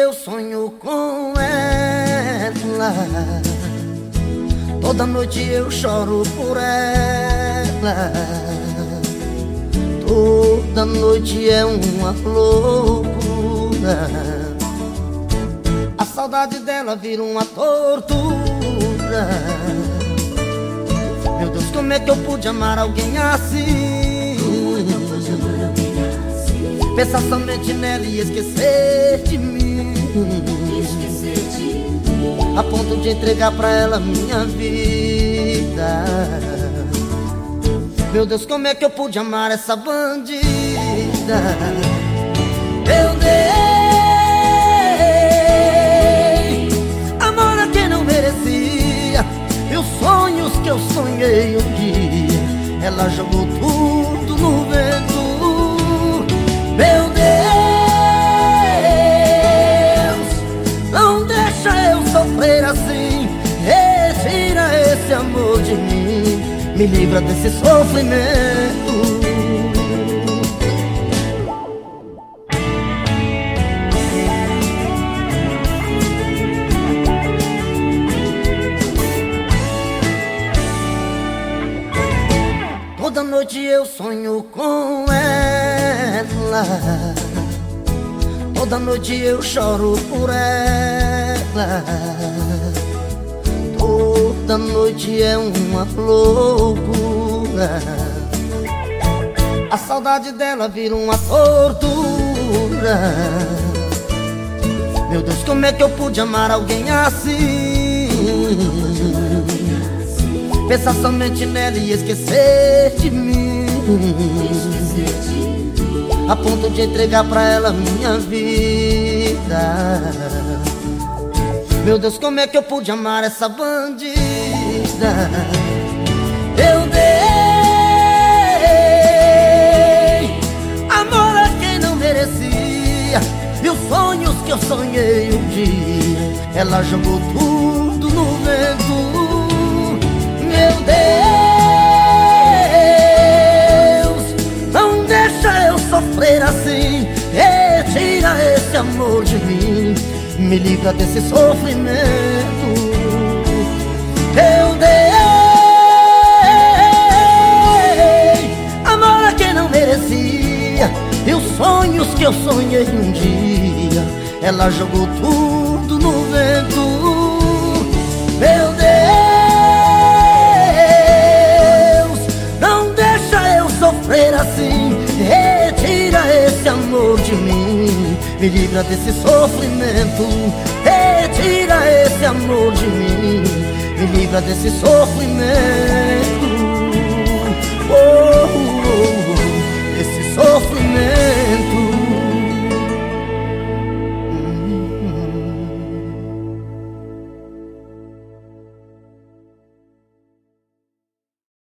eu sonho com ela. Toda noite eu choro por ela. Toda noite é uma loucura. A saudade dela vira uma tortura. Meu Deus, como é que eu pude amar alguém assim? Como é que eu pude amar alguém assim? Pensar somente nela e esquecer de mim a ponto de entregar pra ela minha vida. Meu Deus, como é que eu pude amar essa bandida? Eu dei amor a quem não merecia, e os sonhos que eu sonhei um dia, ela jogou tudo sofrer assim. Esse amor de mim. Me livra desse sofrimento. Toda noite eu sonho com ela. Toda noite eu choro por ela Toda noite é uma loucura. A saudade dela vira uma tortura. Meu Deus, como é que eu pude amar alguém assim? Pensar somente nela e esquecer de mim. A ponto de entregar pra ela minha vida Meu Deus, como é que eu pude amar essa bandida? Eu dei amor a quem não merecia E os sonhos que eu sonhei um dia. Ela jogou tudo no vento. Meu Deus sofrer assim. Retira esse amor de mim Me livra desse sofrimento. Eu dei Amor a quem não merecia E os sonhos que eu sonhei um dia. Ela jogou tudo no vento. Meu Deus Não deixa eu sofrer assim esse amor de mim Me livra desse sofrimento Retira esse amor de mim Me livra desse sofrimento.